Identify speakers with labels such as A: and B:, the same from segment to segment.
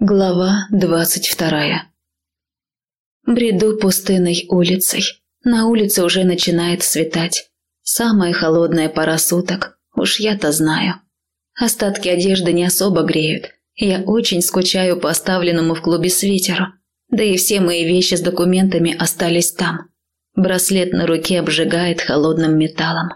A: Глава двадцать вторая Бреду пустынной улицей. На улице уже начинает светать. Самая холодная пора суток, уж я-то знаю. Остатки одежды не особо греют. Я очень скучаю по оставленному в клубе свитеру. Да и все мои вещи с документами остались там. Браслет на руке обжигает холодным металлом.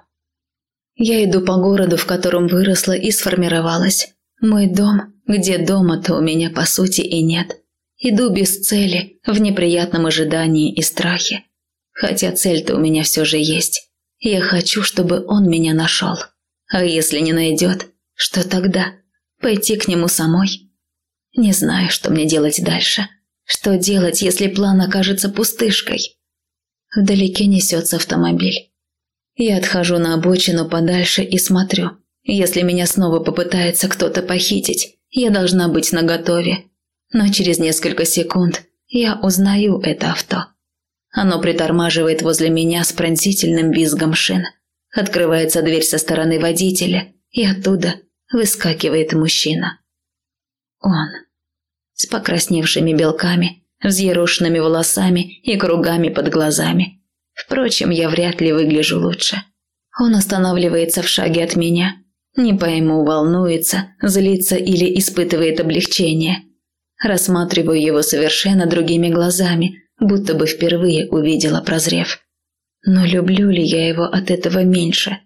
A: Я иду по городу, в котором выросла и сформировалась. Мой дом, где дома-то у меня по сути и нет. Иду без цели, в неприятном ожидании и страхе. Хотя цель-то у меня все же есть. Я хочу, чтобы он меня нашел. А если не найдет, что тогда? Пойти к нему самой? Не знаю, что мне делать дальше. Что делать, если план окажется пустышкой? Вдалеке несется автомобиль. Я отхожу на обочину подальше и смотрю – если меня снова попытается кто-то похитить, я должна быть наготове. Но через несколько секунд я узнаю это авто. Оно притормаживает возле меня с пронзительным визгом шин. Открывается дверь со стороны водителя, и оттуда выскакивает мужчина. Он. С покрасневшими белками, взъерошенными волосами и кругами под глазами. Впрочем, я вряд ли выгляжу лучше. Он останавливается в шаге от меня не пойму, волнуется, злится или испытывает облегчение. Рассматриваю его совершенно другими глазами, будто бы впервые увидела, прозрев. Но люблю ли я его от этого меньше?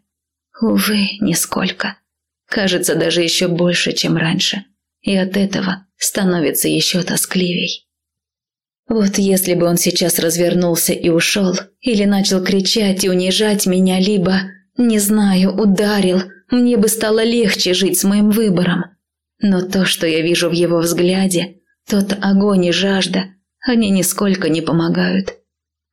A: Увы, нисколько. Кажется, даже еще больше, чем раньше. И от этого становится еще тоскливей. Вот если бы он сейчас развернулся и ушел, или начал кричать и унижать меня, либо, не знаю, ударил – мне бы стало легче жить с моим выбором. Но то, что я вижу в его взгляде, тот огонь и жажда, они нисколько не помогают.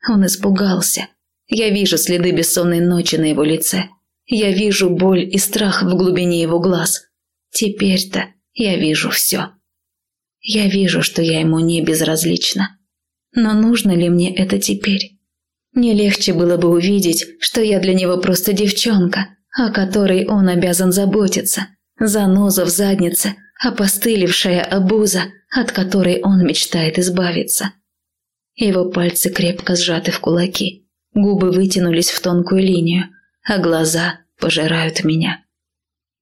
A: Он испугался. Я вижу следы бессонной ночи на его лице. Я вижу боль и страх в глубине его глаз. Теперь-то я вижу все. Я вижу, что я ему не безразлична. Но нужно ли мне это теперь? Не легче было бы увидеть, что я для него просто девчонка, о которой он обязан заботиться, заноза в заднице, опостылевшая обуза, от которой он мечтает избавиться. Его пальцы крепко сжаты в кулаки, губы вытянулись в тонкую линию, а глаза пожирают меня.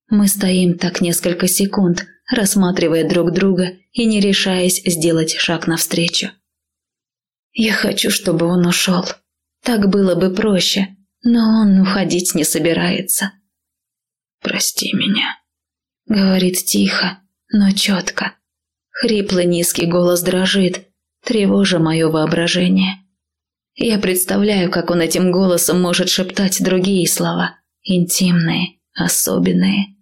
A: Мы стоим так несколько секунд, рассматривая друг друга и не решаясь сделать шаг навстречу. Я хочу, чтобы он ушел. Так было бы проще, но он уходить не собирается. «Прости меня», — говорит тихо, но четко. Хриплый низкий голос дрожит, тревожа мое воображение. Я представляю, как он этим голосом может шептать другие слова, интимные, особенные.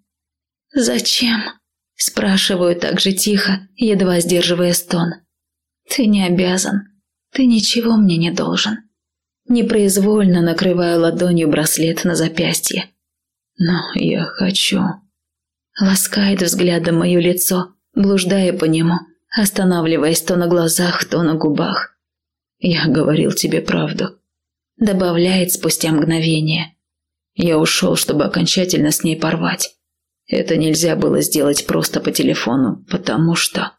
A: «Зачем?» – спрашиваю так же тихо, едва сдерживая стон. «Ты не обязан. Ты ничего мне не должен. Непроизвольно накрываю ладонью браслет на запястье. Но я хочу. Ласкает взглядом мое лицо, блуждая по нему, останавливаясь то на глазах, то на губах. Я говорил тебе правду. Добавляет спустя мгновение. Я ушел, чтобы окончательно с ней порвать. Это нельзя было сделать просто по телефону, потому что...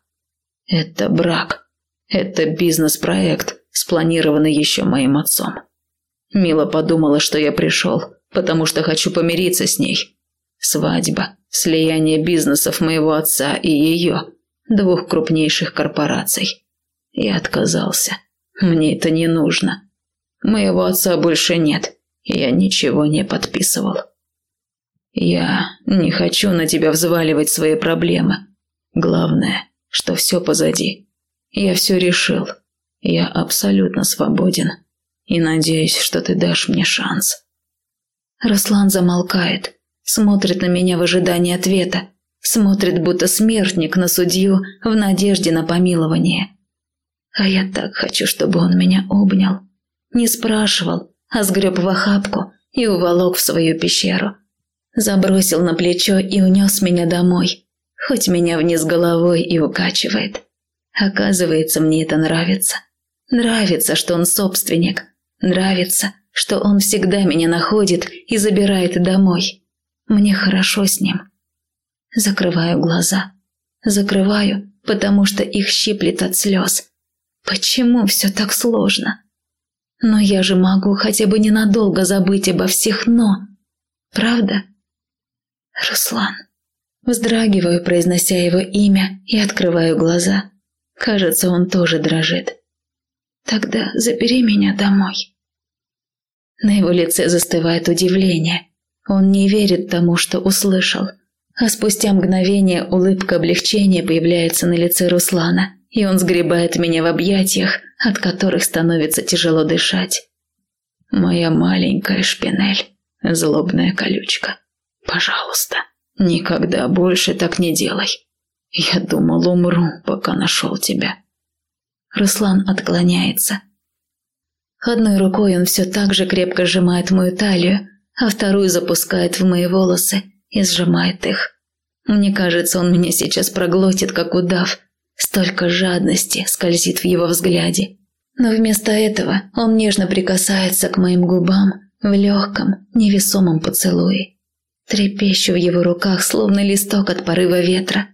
A: Это брак. Это бизнес-проект, спланированный еще моим отцом. Мила подумала, что я пришел, потому что хочу помириться с ней. Свадьба, слияние бизнесов моего отца и ее, двух крупнейших корпораций. Я отказался. Мне это не нужно. Моего отца больше нет, я ничего не подписывал. Я не хочу на тебя взваливать свои проблемы. Главное, что все позади. Я все решил. Я абсолютно свободен. И надеюсь, что ты дашь мне шанс. Руслан замолкает, смотрит на меня в ожидании ответа, смотрит будто смертник на судью в надежде на помилование. А я так хочу, чтобы он меня обнял. Не спрашивал, а сгреб в охапку и уволок в свою пещеру. Забросил на плечо и унес меня домой, хоть меня вниз головой и укачивает. Оказывается, мне это нравится. Нравится, что он собственник. Нравится, что он всегда меня находит и забирает домой. Мне хорошо с ним. Закрываю глаза. Закрываю потому что их щиплет от слез. Почему все так сложно? Но я же могу хотя бы ненадолго забыть обо всех «но». Правда? Руслан. Вздрагиваю, произнося его имя, и открываю глаза. Кажется, он тоже дрожит. Тогда забери меня домой. На его лице застывает удивление. Он не верит тому, что услышал. А спустя мгновение улыбка облегчения появляется на лице Руслана, и он сгребает меня в объятиях, от которых становится тяжело дышать. Моя маленькая шпинель, злобная колючка. Пожалуйста, никогда больше так не делай. Я думал, умру, пока нашел тебя. Руслан отклоняется. Одной рукой он все так же крепко сжимает мою талию, а вторую запускает в мои волосы и сжимает их. Мне кажется, он меня сейчас проглотит, как удав. Столько жадности скользит в его взгляде. Но вместо этого он нежно прикасается к моим губам в легком, невесомом поцелуе. Трепещу в его руках, словно листок от порыва ветра.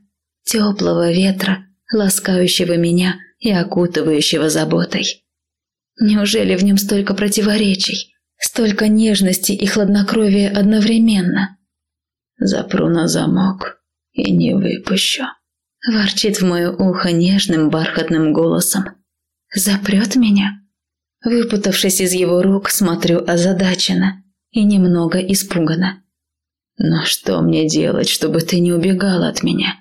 A: Теплого ветра, ласкающего меня и окутывающего заботой. Неужели в нем столько противоречий, столько нежности и хладнокровия одновременно? Запру на замок и не выпущу. Ворчит в мое ухо нежным бархатным голосом. Запрет меня? Выпутавшись из его рук, смотрю озадаченно и немного испуганно. «Но что мне делать, чтобы ты не убегала от меня?»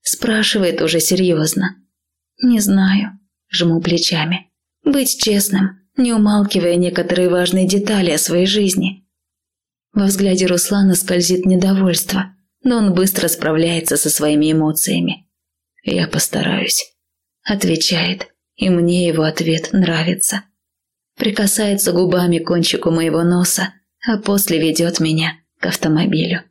A: Спрашивает уже серьезно. «Не знаю», – жму плечами. «Быть честным, не умалкивая некоторые важные детали о своей жизни». Во взгляде Руслана скользит недовольство, но он быстро справляется со своими эмоциями. «Я постараюсь», – отвечает, и мне его ответ нравится. Прикасается губами к кончику моего носа, а после ведет меня к автомобилю.